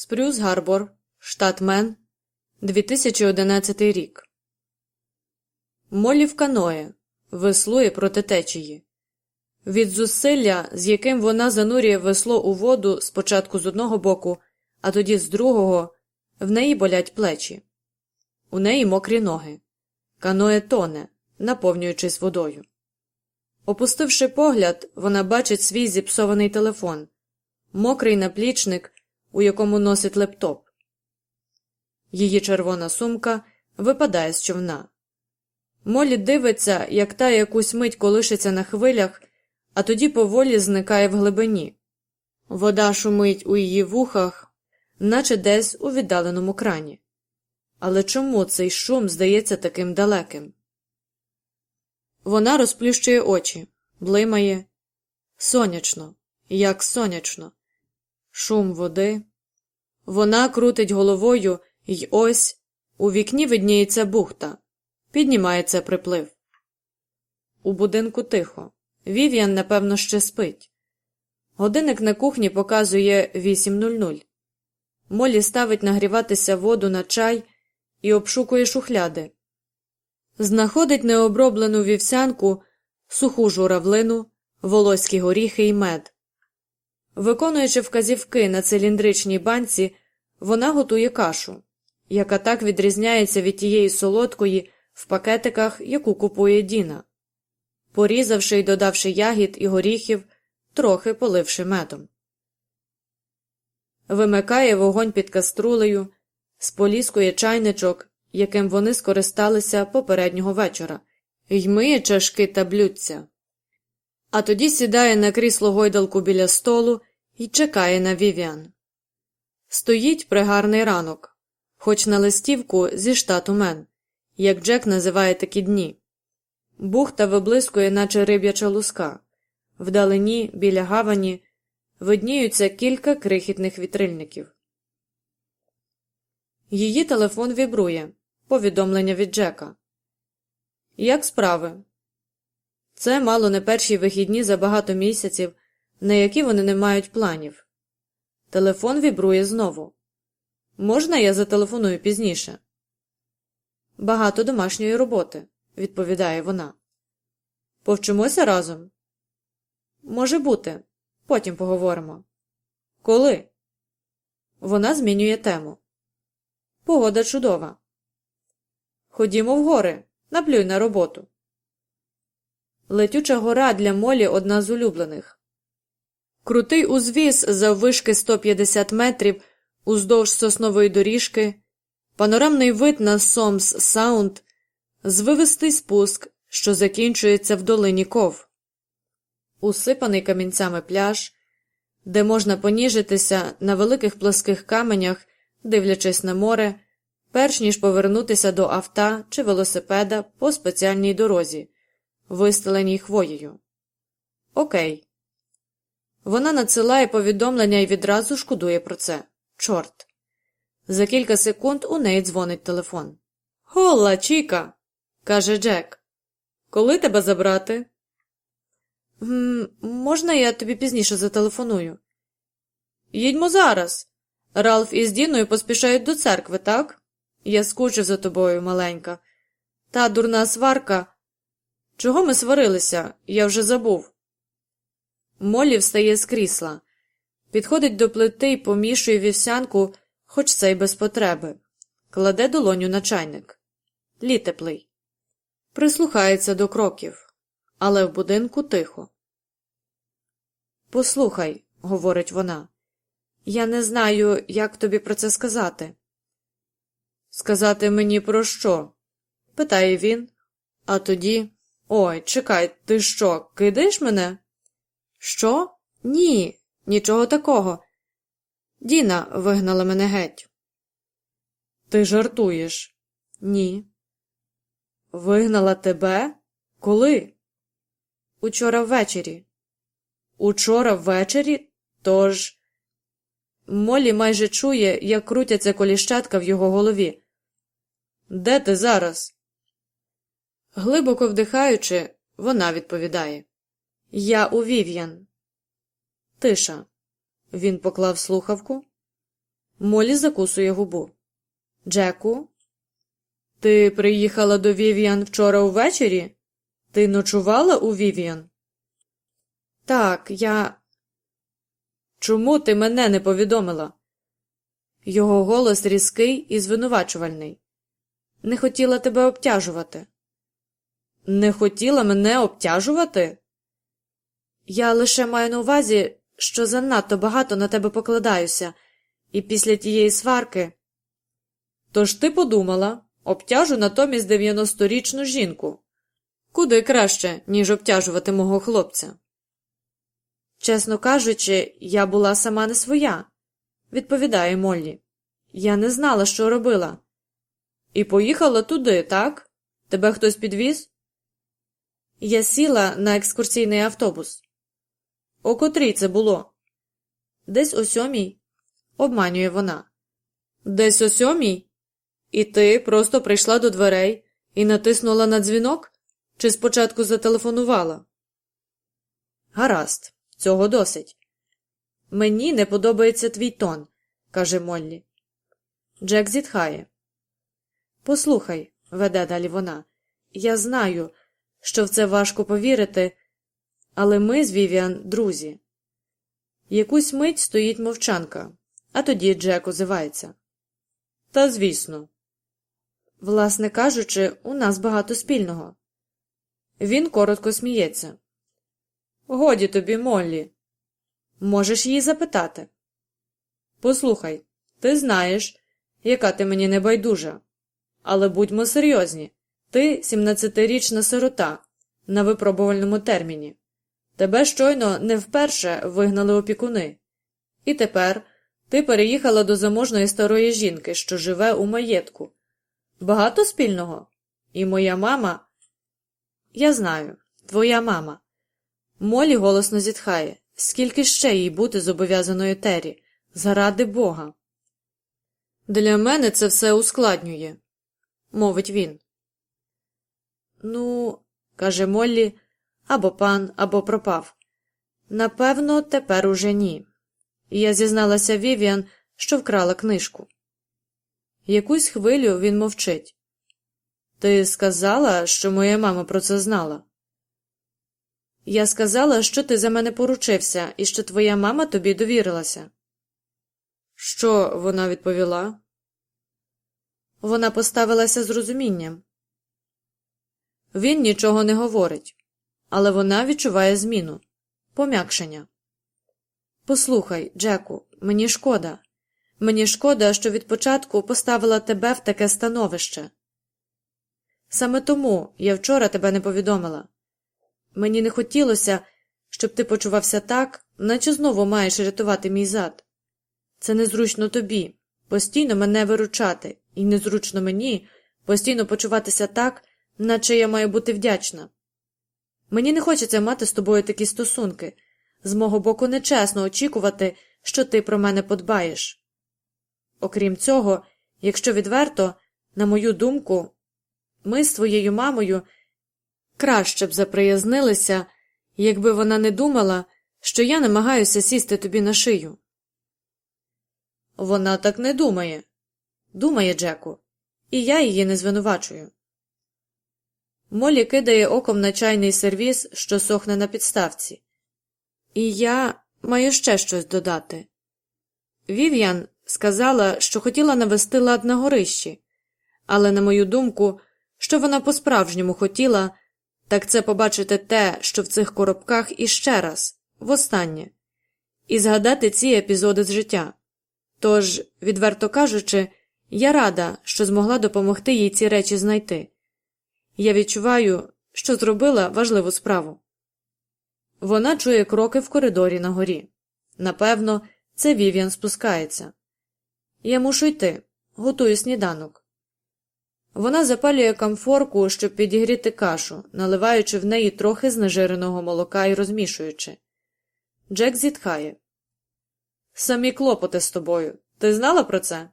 Спрюс Гарбор, штат Мен, 2011 рік. Молі в каное веслує проти течії. Від зусилля, з яким вона занурює весло у воду спочатку з одного боку, а тоді з другого, в неї болять плечі. У неї мокрі ноги. Каное тоне, наповнюючись водою. Опустивши погляд, вона бачить свій зіпсований телефон, мокрий наплічник, у якому носить лептоп. Її червона сумка випадає з човна. Молі дивиться, як та якусь мить колишиться на хвилях, а тоді поволі зникає в глибині. Вода шумить у її вухах, наче десь у віддаленому крані. Але чому цей шум здається таким далеким? Вона розплющує очі, блимає. Сонячно, як сонячно, шум води. Вона крутить головою, й ось у вікні видніється бухта, піднімається приплив. У будинку тихо. Вів'ян, напевно, ще спить. Годинник на кухні показує 8.00. Молі ставить нагріватися воду на чай і обшукує шухляди. Знаходить необроблену вівсянку, суху журавлину, волоські горіхи і мед. Виконуючи вказівки на циліндричній банці, вона готує кашу, яка так відрізняється від тієї солодкої в пакетиках, яку купує Діна, порізавши і додавши ягід і горіхів, трохи поливши медом. Вимикає вогонь під каструлею, споліскує чайничок, яким вони скористалися попереднього вечора, й миє чашки та блюдця. А тоді сідає на крісло гойдалку біля столу і чекає на Вівіан. Стоїть пригарний ранок, хоч на листівку зі штату Мен, як Джек називає такі дні. Бухта виблискує, наче риб'яча луска. Вдалині, біля гавані, видніються кілька крихітних вітрильників. Її телефон вібрує. Повідомлення від Джека. Як справи? Це мало не перші вихідні за багато місяців, на які вони не мають планів. Телефон вібрує знову. Можна я зателефоную пізніше? Багато домашньої роботи, відповідає вона. Повчимося разом? Може бути. Потім поговоримо. Коли? Вона змінює тему. Погода чудова. Ходімо в гори, наплюй на роботу. Летюча гора для молі одна з улюблених. Крутий узвіз заввишки 150 метрів уздовж соснової доріжки, панорамний вид на Сомс Саунд, звивистий спуск, що закінчується в долині ков, усипаний камінцями пляж, де можна поніжитися на великих плоских каменях, дивлячись на море перш ніж повернутися до авто чи велосипеда по спеціальній дорозі, вистеленій хвоєю. Окей. Вона надсилає повідомлення і відразу шкодує про це. Чорт. За кілька секунд у неї дзвонить телефон. Холла, Чіка, каже Джек. Коли тебе забрати? «М можна я тобі пізніше зателефоную? Їдьмо зараз. Ралф із Діною поспішають до церкви, так? Я скучив за тобою, маленька. Та дурна сварка. Чого ми сварилися? Я вже забув. Молі встає з крісла, підходить до плити і помішує вівсянку, хоч це й без потреби, кладе долоню на чайник. Літеплий. Прислухається до кроків, але в будинку тихо. Послухай, говорить вона, я не знаю, як тобі про це сказати. Сказати мені про що? питає він, а тоді. Ой, чекай, ти що, кидаєш мене? Що? Ні, нічого такого. Діна вигнала мене геть. Ти жартуєш? Ні. Вигнала тебе? Коли? Учора ввечері. Учора ввечері? Тож. Молі майже чує, як крутяться коліщатка в його голові. Де ти зараз? Глибоко вдихаючи, вона відповідає Я у Вівіан. Тиша. Він поклав слухавку. Молі закусує губу. Джеку, ти приїхала до Вівіан вчора увечері? Ти ночувала у Вівіан? Так, я. Чому ти мене не повідомила? Його голос різкий і звинувачувальний. Не хотіла тебе обтяжувати. Не хотіла мене обтяжувати? Я лише маю на увазі, що занадто багато на тебе покладаюся, і після тієї сварки. Тож ти подумала, обтяжу натомість 90-річну жінку. Куди краще, ніж обтяжувати мого хлопця. Чесно кажучи, я була сама не своя, відповідає Моллі. Я не знала, що робила. І поїхала туди, так? Тебе хтось підвіз? Я сіла на екскурсійний автобус. О котрій це було? Десь о сьомій, обманює вона. Десь о сьомій? І ти просто прийшла до дверей і натиснула на дзвінок? Чи спочатку зателефонувала? Гаразд, цього досить. Мені не подобається твій тон, каже Моллі. Джек зітхає. Послухай, веде далі вона, я знаю, що в це важко повірити, але ми з Вівіан друзі. Якусь мить стоїть мовчанка, а тоді Джек озивається. Та звісно. Власне кажучи, у нас багато спільного. Він коротко сміється. Годі тобі, Моллі. Можеш її запитати. Послухай, ти знаєш, яка ти мені небайдужа. Але будьмо серйозні ти 17-річна сирота на випробувальному терміні. Тебе щойно не вперше вигнали опікуни. І тепер ти переїхала до заможної старої жінки, що живе у маєтку. Багато спільного? І моя мама. Я знаю, твоя мама. Молі голосно зітхає. Скільки ще їй бути зобов'язаною Тері? Заради Бога. Для мене це все ускладнює, мовить він. Ну, каже Моллі, або пан, або пропав. Напевно, тепер уже ні. Я зізналася Вівіан, що вкрала книжку. Якусь хвилю він мовчить. Ти сказала, що моя мама про це знала? Я сказала, що ти за мене поручився і що твоя мама тобі довірилася. Що вона відповіла? Вона поставилася з розумінням. Він нічого не говорить, але вона відчуває зміну, пом'якшення. Послухай, Джеку, мені шкода. Мені шкода, що від початку поставила тебе в таке становище. Саме тому я вчора тебе не повідомила. Мені не хотілося, щоб ти почувався так, наче знову маєш рятувати мій зад. Це незручно тобі, постійно мене виручати, і незручно мені постійно почуватися так, наче я маю бути вдячна. Мені не хочеться мати з тобою такі стосунки, з мого боку, нечесно очікувати, що ти про мене подбаєш. Окрім цього, якщо відверто, на мою думку, ми з твоєю мамою краще б заприязнилися, якби вона не думала, що я намагаюся сісти тобі на шию. Вона так не думає, думає Джеку, і я її не звинувачую. Молі кидає оком на чайний сервіс, що сохне на підставці. І я маю ще щось додати. Вів'ян сказала, що хотіла навести лад на горищі, але, на мою думку, що вона по справжньому хотіла, так це побачити те, що в цих коробках іще раз, востаннє, і згадати ці епізоди з життя. Тож, відверто кажучи, я рада, що змогла допомогти їй ці речі знайти. Я відчуваю, що зробила важливу справу. Вона чує кроки в коридорі на горі. Напевно, це Вів'ян спускається. Я мушу йти, готую сніданок. Вона запалює камфорку, щоб підігріти кашу, наливаючи в неї трохи знежиреного молока і розмішуючи. Джек зітхає. Самі клопоти з тобою. Ти знала про це?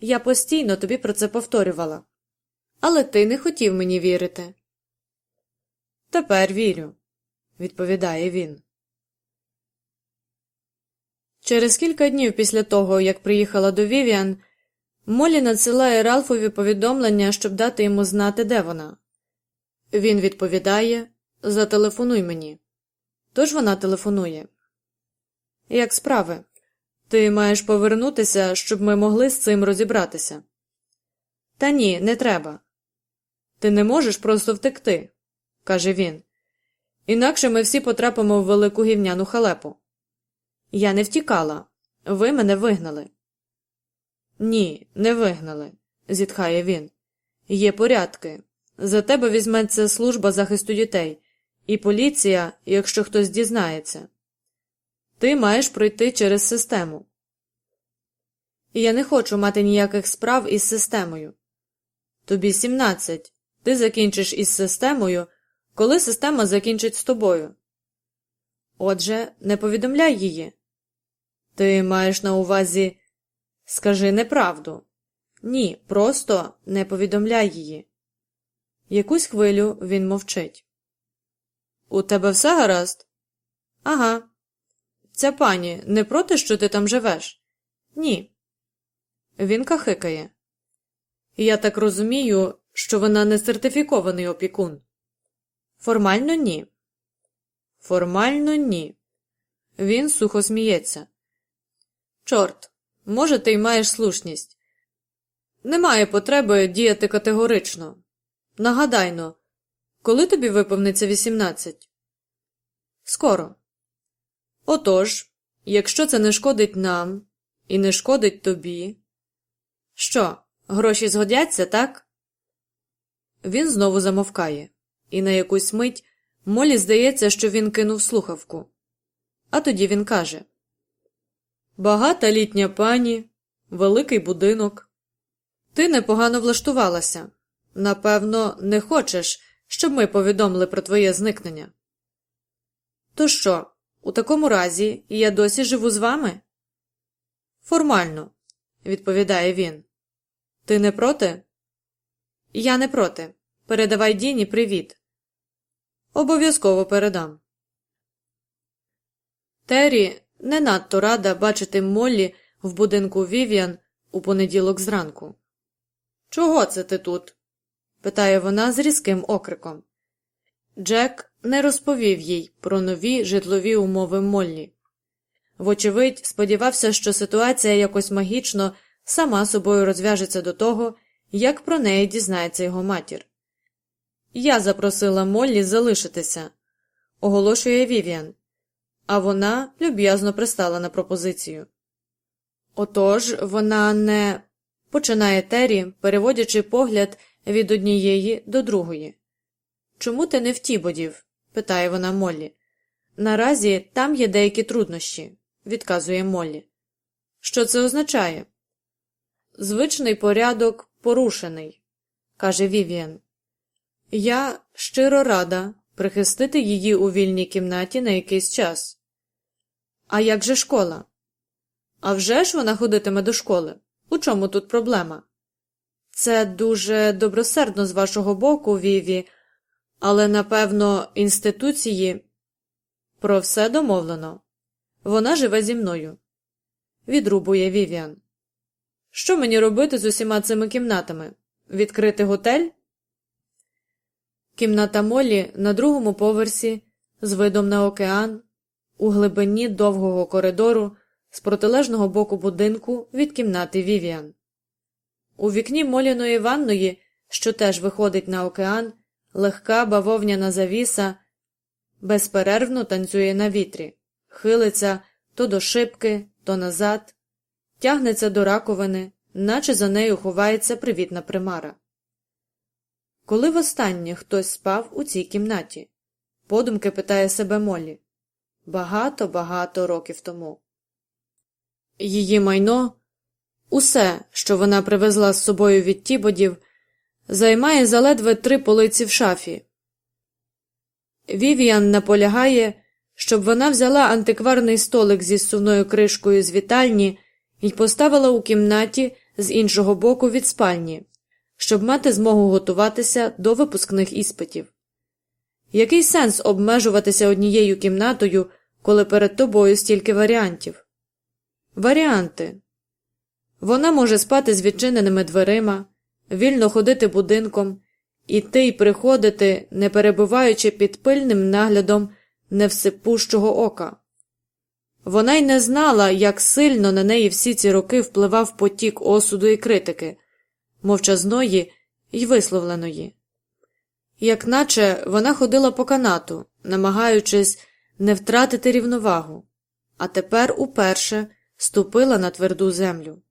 Я постійно тобі про це повторювала. Але ти не хотів мені вірити. Тепер вірю, відповідає він. Через кілька днів після того, як приїхала до Вівіан, Молі надсилає Ралфові повідомлення, щоб дати йому знати, де вона. Він відповідає Зателефонуй мені. Тож вона телефонує. Як справи? Ти маєш повернутися, щоб ми могли з цим розібратися. Та ні, не треба. Ти не можеш просто втекти, каже він. Інакше ми всі потрапимо в велику гівняну халепу. Я не втікала. Ви мене вигнали. Ні, не вигнали, зітхає він. Є порядки. За тебе візьметься служба захисту дітей, і поліція, якщо хтось дізнається. Ти маєш пройти через систему. Я не хочу мати ніяких справ із системою. Тобі 17. Ти закінчиш із системою, коли система закінчить з тобою. Отже, не повідомляй її. Ти маєш на увазі скажи неправду. Ні, просто не повідомляй її. Якусь хвилю він мовчить. У тебе все гаразд? Ага. Ця пані не проти, що ти там живеш? Ні. Він кахикає. Я так розумію, що вона не сертифікований опікун. Формально ні. Формально ні. Він сухо сміється. Чорт, може, ти й маєш слушність. Немає потреби діяти категорично. Нагадайно, коли тобі виповниться 18? Скоро. Отож, якщо це не шкодить нам і не шкодить тобі. Що, гроші згодяться, так? Він знову замовкає, і на якусь мить Молі здається, що він кинув слухавку. А тоді він каже Багата літня пані, великий будинок. Ти непогано влаштувалася. Напевно, не хочеш, щоб ми повідомили про твоє зникнення. То що, у такому разі я досі живу з вами? Формально, відповідає він. Ти не проти? Я не проти. Передавай Діні привіт. Обов'язково передам. Террі не надто рада бачити Моллі в будинку Вів'ян у понеділок зранку. Чого це ти тут? питає вона з різким окриком. Джек не розповів їй про нові житлові умови Моллі. Вочевидь, сподівався, що ситуація якось магічно сама собою розв'яжеться до того, як про неї дізнається його матір. Я запросила Моллі залишитися, оголошує Вів'ян, а вона люб'язно пристала на пропозицію. Отож вона не починає Террі, переводячи погляд від однієї до другої. Чому ти не в Тібодів? питає вона Моллі. Наразі там є деякі труднощі, відказує Моллі. Що це означає? Звичний порядок порушений, каже Вівіан. Я щиро рада прихистити її у вільній кімнаті на якийсь час. А як же школа? Авжеж вона ходитиме до школи. У чому тут проблема? Це дуже добросердно з вашого боку, Віві, але, напевно, інституції про все домовлено. Вона живе зі мною. Відрубує Вівіан. Що мені робити з усіма цими кімнатами? Відкрити готель? Кімната Молі на другому поверсі з видом на океан, у глибині довгого коридору з протилежного боку будинку від кімнати Вівіан. У вікні Моліної ванної, що теж виходить на океан, легка бавовняна завіса безперервно танцює на вітрі, хилиться то до шибки, то назад, тягнеться до раковини, наче за нею ховається привітна примара. Коли востаннє хтось спав у цій кімнаті? Подумки питає себе Молі. Багато багато років тому. Її майно, усе, що вона привезла з собою від тібодів, займає заледве три полиці в шафі. Вівіан наполягає, щоб вона взяла антикварний столик зі сувною кришкою з вітальні і поставила у кімнаті з іншого боку від спальні, щоб мати змогу готуватися до випускних іспитів. Який сенс обмежуватися однією кімнатою, коли перед тобою стільки варіантів? Варіанти вона може спати з відчиненими дверима, вільно ходити будинком, іти й приходити, не перебуваючи під пильним наглядом невсипущого ока. Вона й не знала, як сильно на неї всі ці роки впливав потік осуду і критики, мовчазної й висловленої. Як наче вона ходила по канату, намагаючись не втратити рівновагу, а тепер уперше ступила на тверду землю.